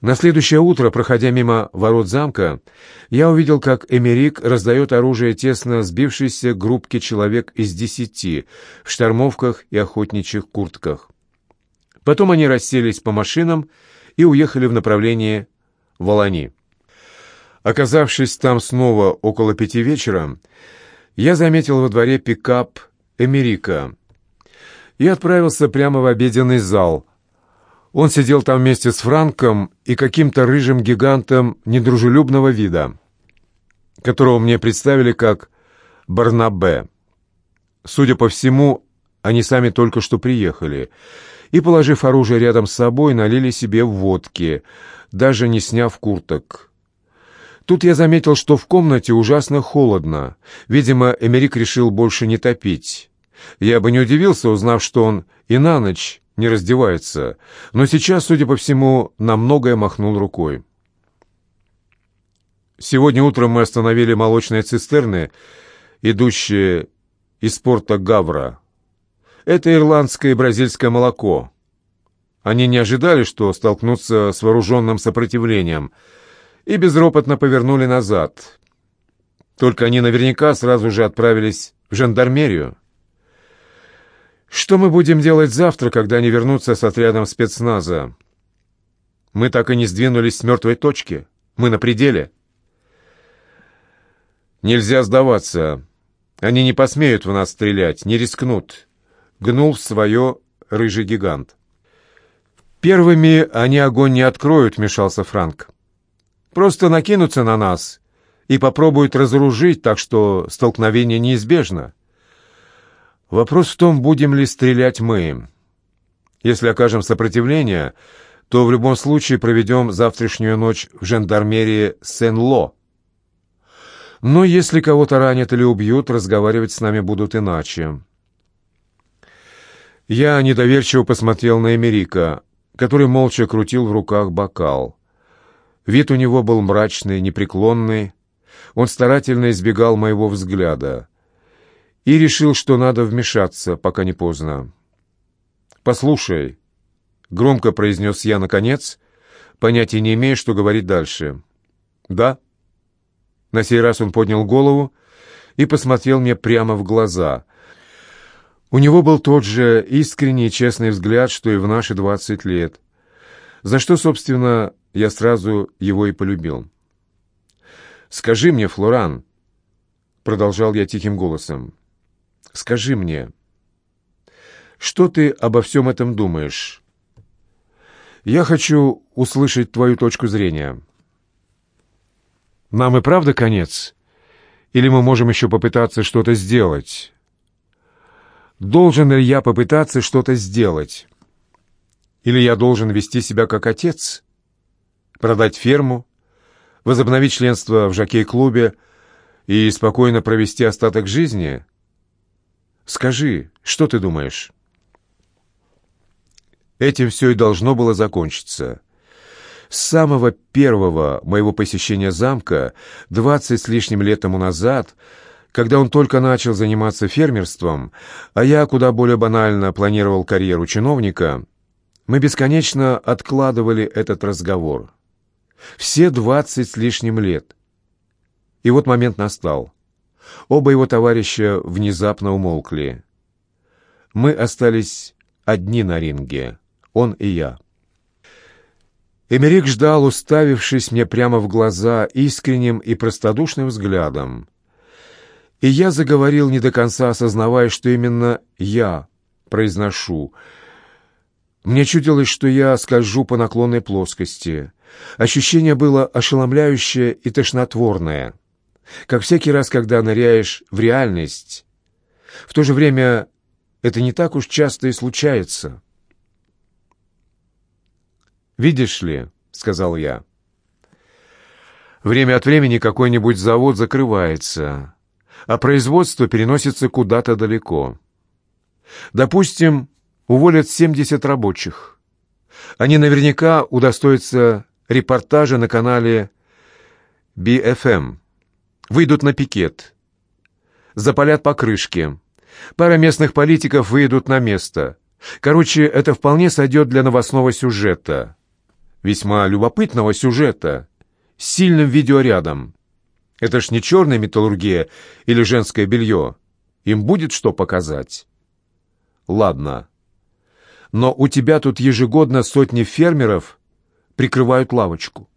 На следующее утро, проходя мимо ворот замка, я увидел, как Эмерик раздает оружие тесно сбившейся группке человек из десяти в штормовках и охотничьих куртках. Потом они расселись по машинам и уехали в направлении Волани. Оказавшись там снова около пяти вечера, я заметил во дворе пикап Эмерика и отправился прямо в обеденный зал – он сидел там вместе с Франком и каким-то рыжим гигантом недружелюбного вида, которого мне представили как Барнабе. Судя по всему, они сами только что приехали, и, положив оружие рядом с собой, налили себе водки, даже не сняв курток. Тут я заметил, что в комнате ужасно холодно. Видимо, Эмерик решил больше не топить. Я бы не удивился, узнав, что он и на ночь не раздевается, но сейчас, судя по всему, на многое махнул рукой. Сегодня утром мы остановили молочные цистерны, идущие из порта Гавра. Это ирландское и бразильское молоко. Они не ожидали, что столкнутся с вооруженным сопротивлением, и безропотно повернули назад. Только они наверняка сразу же отправились в жандармерию. Что мы будем делать завтра, когда они вернутся с отрядом спецназа? Мы так и не сдвинулись с мертвой точки. Мы на пределе. Нельзя сдаваться. Они не посмеют в нас стрелять, не рискнут. Гнул в свое рыжий гигант. Первыми они огонь не откроют, вмешался Франк. Просто накинутся на нас и попробуют разоружить, так что столкновение неизбежно. Вопрос в том, будем ли стрелять мы. Если окажем сопротивление, то в любом случае проведем завтрашнюю ночь в жандармерии Сен-Ло. Но если кого-то ранят или убьют, разговаривать с нами будут иначе. Я недоверчиво посмотрел на Эмерика, который молча крутил в руках бокал. Вид у него был мрачный, непреклонный. Он старательно избегал моего взгляда и решил, что надо вмешаться, пока не поздно. «Послушай», — громко произнес я наконец, понятия не имея, что говорить дальше. «Да?» На сей раз он поднял голову и посмотрел мне прямо в глаза. У него был тот же искренний и честный взгляд, что и в наши двадцать лет, за что, собственно, я сразу его и полюбил. «Скажи мне, Флоран», — продолжал я тихим голосом, Скажи мне, что ты обо всем этом думаешь? Я хочу услышать твою точку зрения. Нам и правда конец? Или мы можем еще попытаться что-то сделать? Должен ли я попытаться что-то сделать? Или я должен вести себя как отец? Продать ферму? Возобновить членство в жокей-клубе и спокойно провести остаток жизни? Скажи, что ты думаешь?» Этим все и должно было закончиться. С самого первого моего посещения замка, двадцать с лишним лет тому назад, когда он только начал заниматься фермерством, а я куда более банально планировал карьеру чиновника, мы бесконечно откладывали этот разговор. Все двадцать с лишним лет. И вот момент настал. Оба его товарища внезапно умолкли. Мы остались одни на ринге, он и я. Эмерик ждал, уставившись мне прямо в глаза искренним и простодушным взглядом. И я заговорил, не до конца осознавая, что именно я произношу. Мне чудилось, что я скольжу по наклонной плоскости. Ощущение было ошеломляющее и тошнотворное как всякий раз, когда ныряешь в реальность. В то же время это не так уж часто и случается. «Видишь ли», — сказал я, — «время от времени какой-нибудь завод закрывается, а производство переносится куда-то далеко. Допустим, уволят 70 рабочих. Они наверняка удостоятся репортажа на канале BFM выйдут на пикет. Запалят покрышки. Пара местных политиков выйдут на место. Короче, это вполне сойдет для новостного сюжета. весьма любопытного сюжета с сильным видеорядом. Это ж не черная металлургия или женское белье. Им будет что показать. Ладно. Но у тебя тут ежегодно сотни фермеров прикрывают лавочку.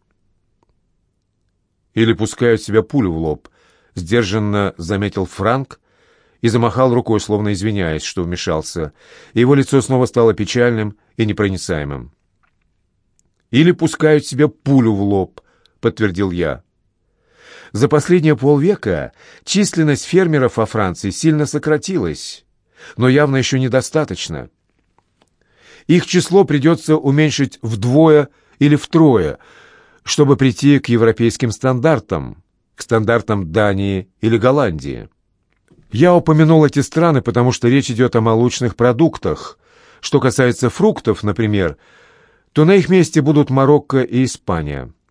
Или пускают себе пулю в лоб, сдержанно заметил Франк и замахал рукой, словно извиняясь, что вмешался. Его лицо снова стало печальным и непроницаемым. «Или пускают себе пулю в лоб», — подтвердил я. За последние полвека численность фермеров во Франции сильно сократилась, но явно еще недостаточно. Их число придется уменьшить вдвое или втрое, чтобы прийти к европейским стандартам, к стандартам Дании или Голландии. Я упомянул эти страны, потому что речь идет о молочных продуктах. Что касается фруктов, например, то на их месте будут Марокко и Испания –